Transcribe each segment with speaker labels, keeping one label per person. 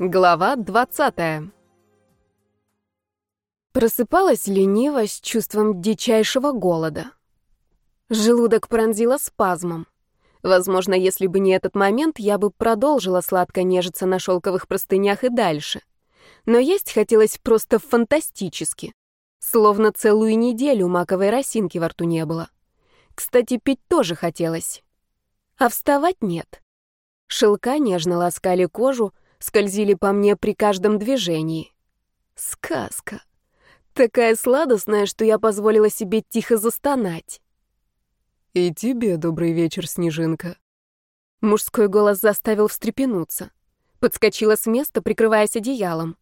Speaker 1: Глава 20 Просыпалась лениво с чувством дичайшего голода. Желудок пронзило спазмом. Возможно, если бы не этот момент, я бы продолжила сладко нежиться на шелковых простынях и дальше. Но есть хотелось просто фантастически. Словно целую неделю маковой росинки во рту не было. Кстати, пить тоже хотелось. А вставать нет. Шелка нежно ласкали кожу, скользили по мне при каждом движении. Сказка. Такая сладостная, что я позволила себе тихо застонать.
Speaker 2: «И тебе добрый вечер, Снежинка».
Speaker 1: Мужской голос заставил встрепенуться. Подскочила с места, прикрываясь одеялом.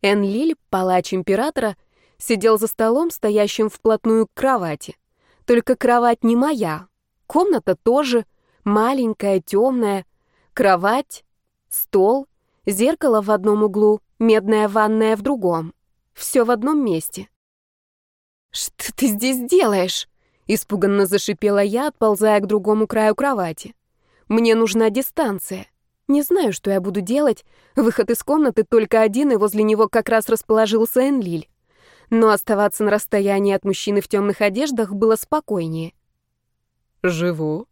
Speaker 1: Энлиль, палач императора, сидел за столом, стоящим вплотную к кровати. Только кровать не моя. Комната тоже маленькая, темная. Кровать, стол, зеркало в одном углу, медная ванная в другом. Все в одном месте. «Что ты здесь делаешь?» Испуганно зашипела я, отползая к другому краю кровати. «Мне нужна дистанция. Не знаю, что я буду делать. Выход из комнаты только один, и возле него как раз расположился Энлиль. Но оставаться на расстоянии от мужчины в темных одеждах было спокойнее.
Speaker 2: «Живу.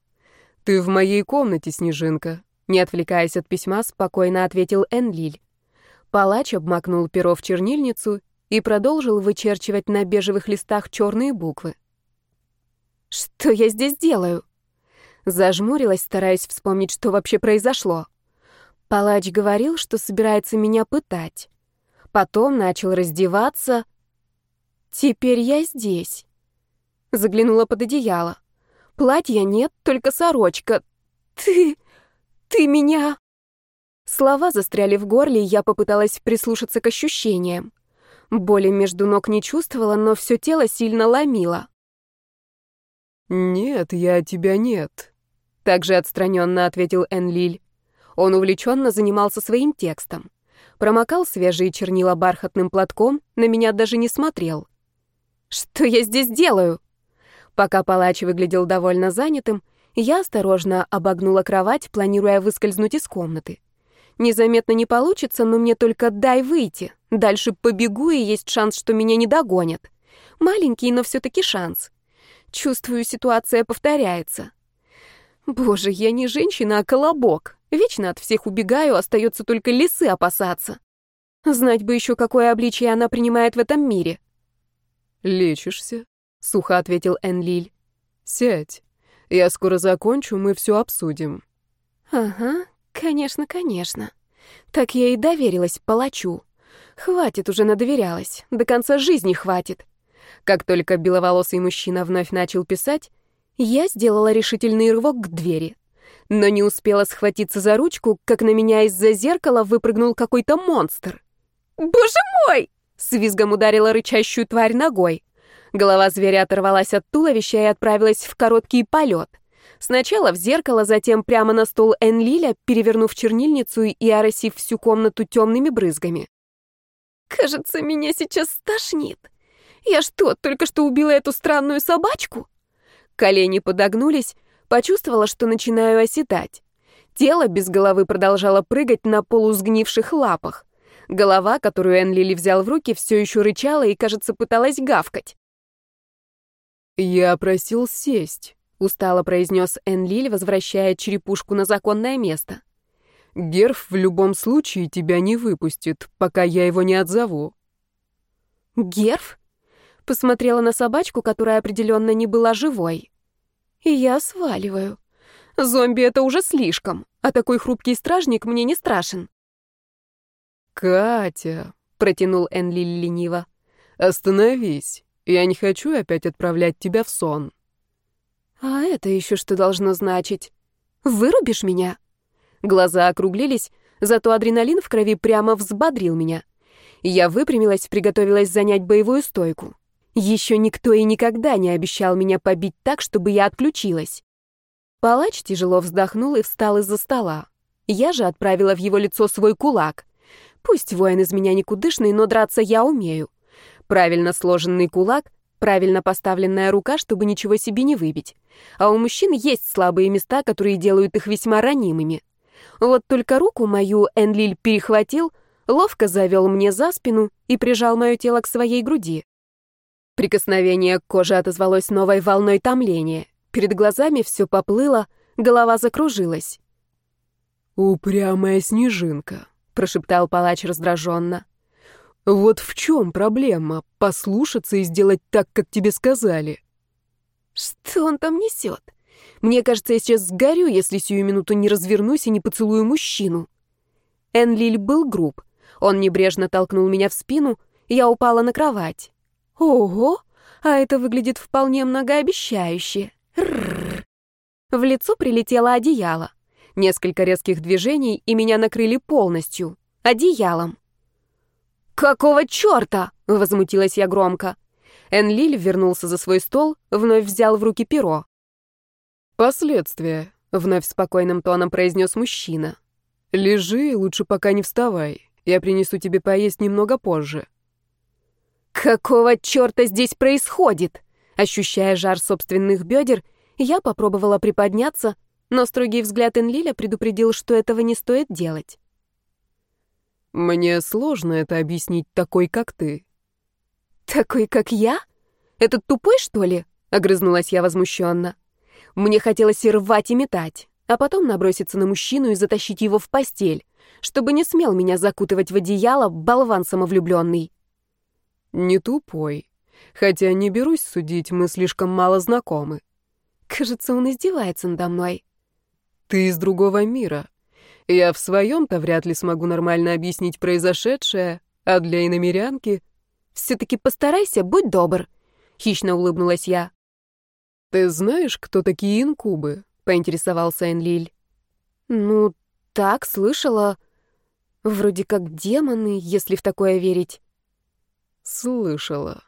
Speaker 2: Ты в моей комнате, Снежинка», — не отвлекаясь от письма, спокойно ответил Энлиль. Палач обмакнул перо в чернильницу и продолжил вычерчивать на бежевых листах черные буквы. Что я здесь делаю? Зажмурилась, стараясь вспомнить, что вообще произошло. Палач говорил, что собирается меня пытать. Потом начал раздеваться. Теперь я здесь. Заглянула под одеяло. Платья нет, только сорочка. Ты... ты меня... Слова застряли в горле, и я попыталась прислушаться к ощущениям. Боли между ног не чувствовала, но все тело сильно ломило. «Нет, я тебя нет», — также отстраненно ответил Энлиль.
Speaker 1: Он увлеченно занимался своим текстом. Промокал свежие чернила бархатным платком, на меня даже не смотрел. «Что я здесь делаю?» Пока палач выглядел довольно занятым, я осторожно обогнула кровать, планируя выскользнуть из комнаты. Незаметно не получится, но мне только дай выйти. Дальше побегу, и есть шанс, что меня не догонят. Маленький, но все-таки шанс. Чувствую, ситуация повторяется. Боже, я не женщина, а колобок. Вечно от всех убегаю, остается только лисы опасаться. Знать бы еще, какое обличие она принимает в этом мире.
Speaker 2: «Лечишься?» — сухо ответил Энлиль. «Сядь. Я скоро закончу, мы все обсудим».
Speaker 1: «Ага, конечно, конечно. Так я и доверилась палачу. Хватит уже надоверялась, до конца жизни хватит. Как только беловолосый мужчина вновь начал писать, я сделала решительный рывок к двери. Но не успела схватиться за ручку, как на меня из-за зеркала выпрыгнул какой-то монстр. «Боже мой!» — с визгом ударила рычащую тварь ногой. Голова зверя оторвалась от туловища и отправилась в короткий полет. Сначала в зеркало, затем прямо на стол Энлиля, перевернув чернильницу и оросив всю комнату темными брызгами. «Кажется, меня сейчас стошнит. Я что, только что убила эту странную собачку?» Колени подогнулись, почувствовала, что начинаю оседать. Тело без головы продолжало прыгать на полусгнивших лапах. Голова, которую Энлили взял в руки, все еще рычала и, кажется, пыталась гавкать.
Speaker 2: «Я просил сесть», — устало произнес Энлиль, возвращая черепушку на законное место. «Герф в любом случае тебя не выпустит, пока я его не отзову».
Speaker 1: «Герф?» Посмотрела на собачку, которая определенно не была живой. И я сваливаю. Зомби — это уже слишком, а такой хрупкий стражник мне не страшен.
Speaker 2: «Катя», — протянул Энлиль лениво, — «остановись. Я не хочу опять отправлять тебя в сон».
Speaker 1: «А это еще что должно значить? Вырубишь меня?» Глаза округлились, зато адреналин в крови прямо взбодрил меня. Я выпрямилась, приготовилась занять боевую стойку. Еще никто и никогда не обещал меня побить так, чтобы я отключилась. Палач тяжело вздохнул и встал из-за стола. Я же отправила в его лицо свой кулак. Пусть воин из меня никудышный, но драться я умею. Правильно сложенный кулак, правильно поставленная рука, чтобы ничего себе не выбить. А у мужчин есть слабые места, которые делают их весьма ранимыми. Вот только руку мою Энлиль перехватил, ловко завел мне за спину и прижал мое тело к своей груди. Прикосновение к коже отозвалось новой волной томления. Перед глазами все поплыло, голова закружилась.
Speaker 2: «Упрямая снежинка», — прошептал палач раздраженно. «Вот в чем проблема? Послушаться и сделать так, как тебе сказали».
Speaker 1: «Что он там несет? Мне кажется, я сейчас сгорю, если сию минуту не развернусь и не поцелую мужчину». Энлиль был груб. Он небрежно толкнул меня в спину, я упала на кровать. Ого, а это выглядит вполне многообещающе. В лицо прилетело одеяло. Несколько резких движений, и меня накрыли полностью. Одеялом. «Какого черта?» — возмутилась я громко. Энлиль вернулся за свой стол, вновь взял в руки перо.
Speaker 2: «Последствия», — вновь спокойным тоном произнес мужчина. «Лежи, лучше пока не вставай. Я принесу тебе поесть немного позже».
Speaker 1: «Какого черта здесь происходит?» Ощущая жар собственных бедер, я попробовала приподняться, но строгий взгляд Энлиля предупредил, что этого не стоит делать.
Speaker 2: «Мне сложно это объяснить такой, как ты».
Speaker 1: «Такой, как я? Этот тупой, что ли?» — огрызнулась я возмущенно. Мне хотелось и рвать, и метать, а потом наброситься на мужчину и затащить его в постель, чтобы не смел меня закутывать в одеяло, болван самовлюбленный.
Speaker 2: «Не тупой. Хотя не берусь судить, мы слишком мало знакомы».
Speaker 1: Кажется, он издевается надо мной.
Speaker 2: «Ты из другого мира. Я в своем-то вряд ли смогу нормально объяснить произошедшее, а для иномерянки...»
Speaker 1: «Все-таки постарайся, будь добр», — хищно улыбнулась я.
Speaker 2: «Ты знаешь, кто такие инкубы?» — поинтересовался Энлиль.
Speaker 1: «Ну, так, слышала. Вроде как демоны, если в такое верить».
Speaker 2: Слышала.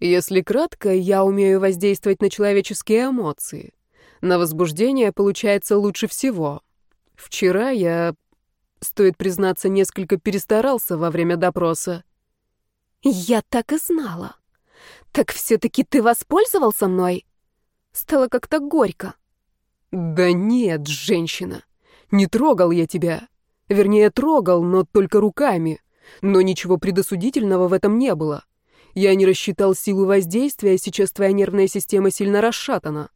Speaker 2: Если кратко, я умею воздействовать на человеческие эмоции. На возбуждение получается лучше всего. Вчера я, стоит признаться, несколько перестарался во время допроса.
Speaker 1: Я так и знала. Так все-таки ты воспользовался мной? Стало как-то горько.
Speaker 2: Да нет, женщина. Не трогал я тебя. Вернее, трогал, но только руками. Но ничего предосудительного в этом не было. Я не рассчитал силу воздействия, сейчас твоя нервная система сильно расшатана.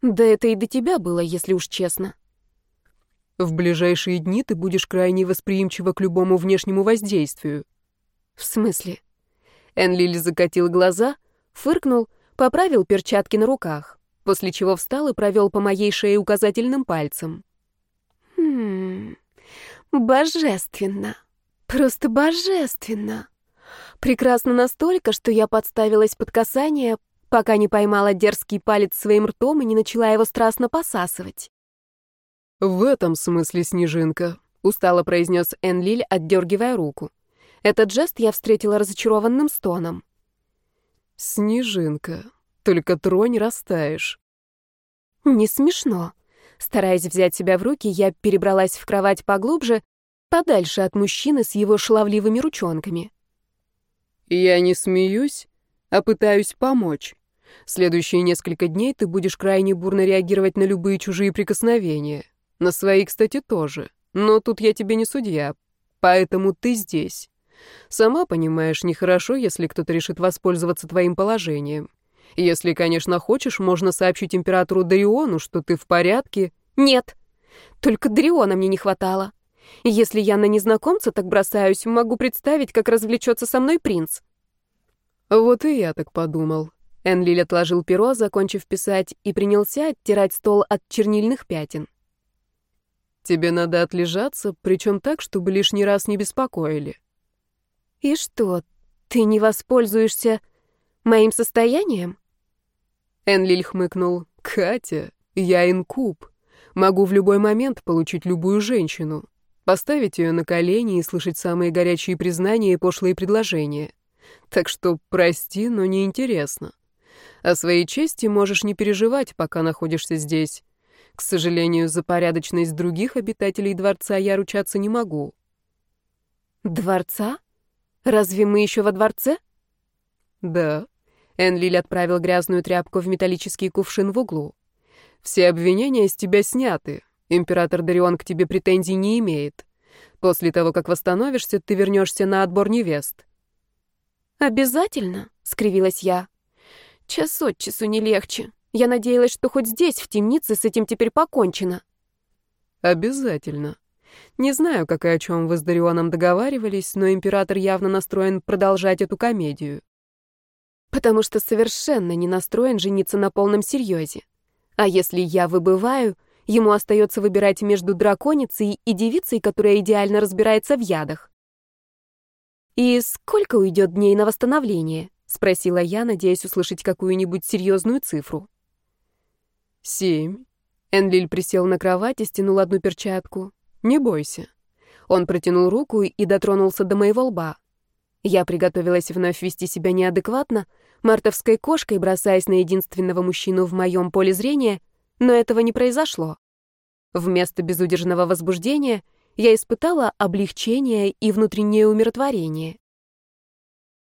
Speaker 1: Да это и до тебя было, если уж честно.
Speaker 2: В ближайшие дни ты будешь крайне восприимчива к любому внешнему воздействию.
Speaker 1: В смысле? Энлиль закатил глаза, фыркнул, поправил перчатки на руках, после чего встал и провел по моей шее указательным пальцем. Хм, божественно. Просто божественно. Прекрасно настолько, что я подставилась под касание, пока не поймала дерзкий палец своим ртом и не начала его страстно посасывать.
Speaker 2: «В этом смысле, Снежинка», — устало произнес Энлиль, отдергивая руку. Этот жест я встретила разочарованным стоном. «Снежинка, только тронь, растаешь».
Speaker 1: «Не смешно». Стараясь взять себя в руки, я перебралась в кровать поглубже подальше от мужчины с его шаловливыми ручонками.
Speaker 2: «Я не смеюсь, а пытаюсь помочь. Следующие несколько дней ты будешь крайне бурно реагировать на любые чужие прикосновения. На свои, кстати, тоже. Но тут я тебе не судья, поэтому ты здесь. Сама понимаешь, нехорошо, если кто-то решит воспользоваться твоим положением. Если, конечно, хочешь, можно сообщить императору Дариону, что ты в порядке».
Speaker 1: «Нет, только Дариона мне не хватало». Если я на незнакомца так бросаюсь, могу представить, как развлечется со мной принц.
Speaker 2: Вот и я так подумал. Энлиль отложил перо, закончив писать, и принялся оттирать стол от чернильных пятен. Тебе надо отлежаться, причем так, чтобы лишний раз не беспокоили.
Speaker 1: И что, ты не воспользуешься моим состоянием?
Speaker 2: Энлиль хмыкнул. Катя, я инкуб. Могу в любой момент получить любую женщину поставить ее на колени и слышать самые горячие признания и пошлые предложения. Так что прости, но неинтересно. О своей чести можешь не переживать, пока находишься здесь. К сожалению, за порядочность других обитателей дворца я ручаться не могу.
Speaker 1: Дворца? Разве мы еще во дворце?
Speaker 2: Да. Энлиль отправил грязную тряпку в металлический кувшин в углу. Все обвинения с тебя сняты, Император Дарион к тебе претензий не имеет. После того, как восстановишься, ты вернешься на отбор невест».
Speaker 1: «Обязательно?» — скривилась я. «Час от часу не легче. Я надеялась, что хоть здесь, в темнице, с этим теперь покончено».
Speaker 2: «Обязательно. Не знаю, как и о чем вы с Дарионом договаривались, но император явно настроен продолжать эту комедию».
Speaker 1: «Потому что совершенно не настроен жениться на полном серьезе. А если я выбываю, ему остается выбирать между драконицей и девицей, которая идеально разбирается в ядах». «И сколько уйдет дней на восстановление?» — спросила я, надеясь услышать какую-нибудь серьезную цифру.
Speaker 2: «Семь». Энлиль присел на кровать и стянул одну перчатку. «Не бойся».
Speaker 1: Он протянул руку и дотронулся до моего лба. Я приготовилась вновь вести себя неадекватно, мартовской кошкой, бросаясь на единственного мужчину в моем поле зрения, но этого не произошло. Вместо безудержного возбуждения я испытала облегчение и внутреннее умиротворение.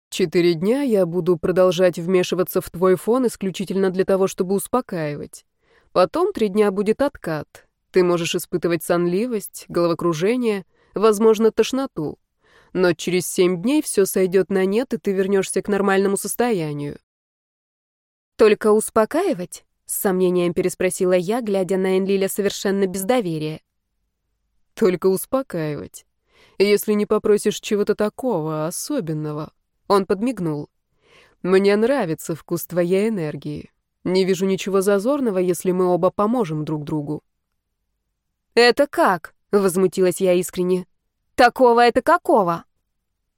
Speaker 2: Четыре дня я буду продолжать вмешиваться в твой фон исключительно для того, чтобы успокаивать. Потом три дня будет откат. Ты можешь испытывать сонливость, головокружение, возможно, тошноту. Но через семь дней все сойдет на нет, и ты вернешься к нормальному состоянию.
Speaker 1: «Только успокаивать?» — с сомнением переспросила я, глядя на Энлиля совершенно без доверия.
Speaker 2: «Только успокаивать. Если не попросишь чего-то такого, особенного». Он подмигнул. «Мне нравится вкус твоей энергии. Не вижу ничего зазорного, если мы оба поможем друг другу».
Speaker 1: «Это как?» — возмутилась я искренне. «Такого это какого?»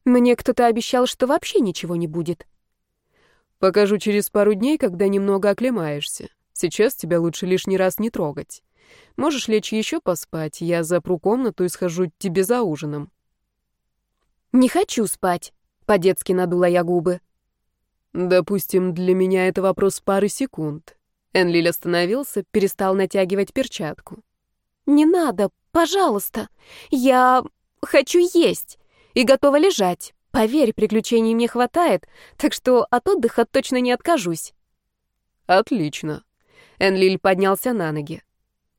Speaker 1: Мне кто-то обещал, что вообще ничего не будет.
Speaker 2: «Покажу через пару дней, когда немного оклемаешься. Сейчас тебя лучше лишний раз не трогать. Можешь лечь еще поспать, я запру комнату и схожу тебе за ужином».
Speaker 1: «Не хочу спать», — по-детски надула я губы.
Speaker 2: «Допустим, для меня это вопрос пары секунд». Энлиль остановился, перестал натягивать перчатку.
Speaker 1: «Не надо, пожалуйста. Я хочу есть и готова лежать. Поверь, приключений мне хватает, так что от отдыха точно не откажусь».
Speaker 2: «Отлично». Энлиль поднялся на ноги.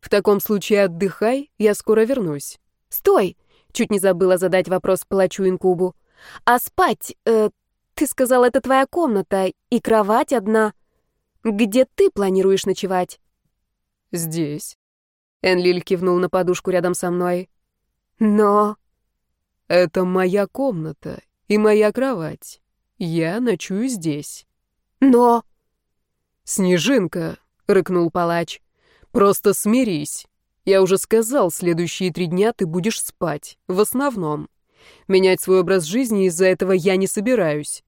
Speaker 2: «В таком случае отдыхай, я скоро вернусь».
Speaker 1: «Стой!» — чуть не забыла задать вопрос палачу Инкубу. «А спать, э, ты сказал, это твоя комната и кровать одна. Где ты планируешь ночевать?»
Speaker 2: «Здесь». Энлиль кивнул на подушку рядом со мной.
Speaker 1: «Но...»
Speaker 2: «Это моя комната и моя кровать. Я ночую здесь».
Speaker 1: «Но...»
Speaker 2: «Снежинка», — рыкнул палач, — «просто смирись. Я уже сказал, следующие три дня ты будешь спать, в основном. Менять свой образ жизни из-за этого я не собираюсь».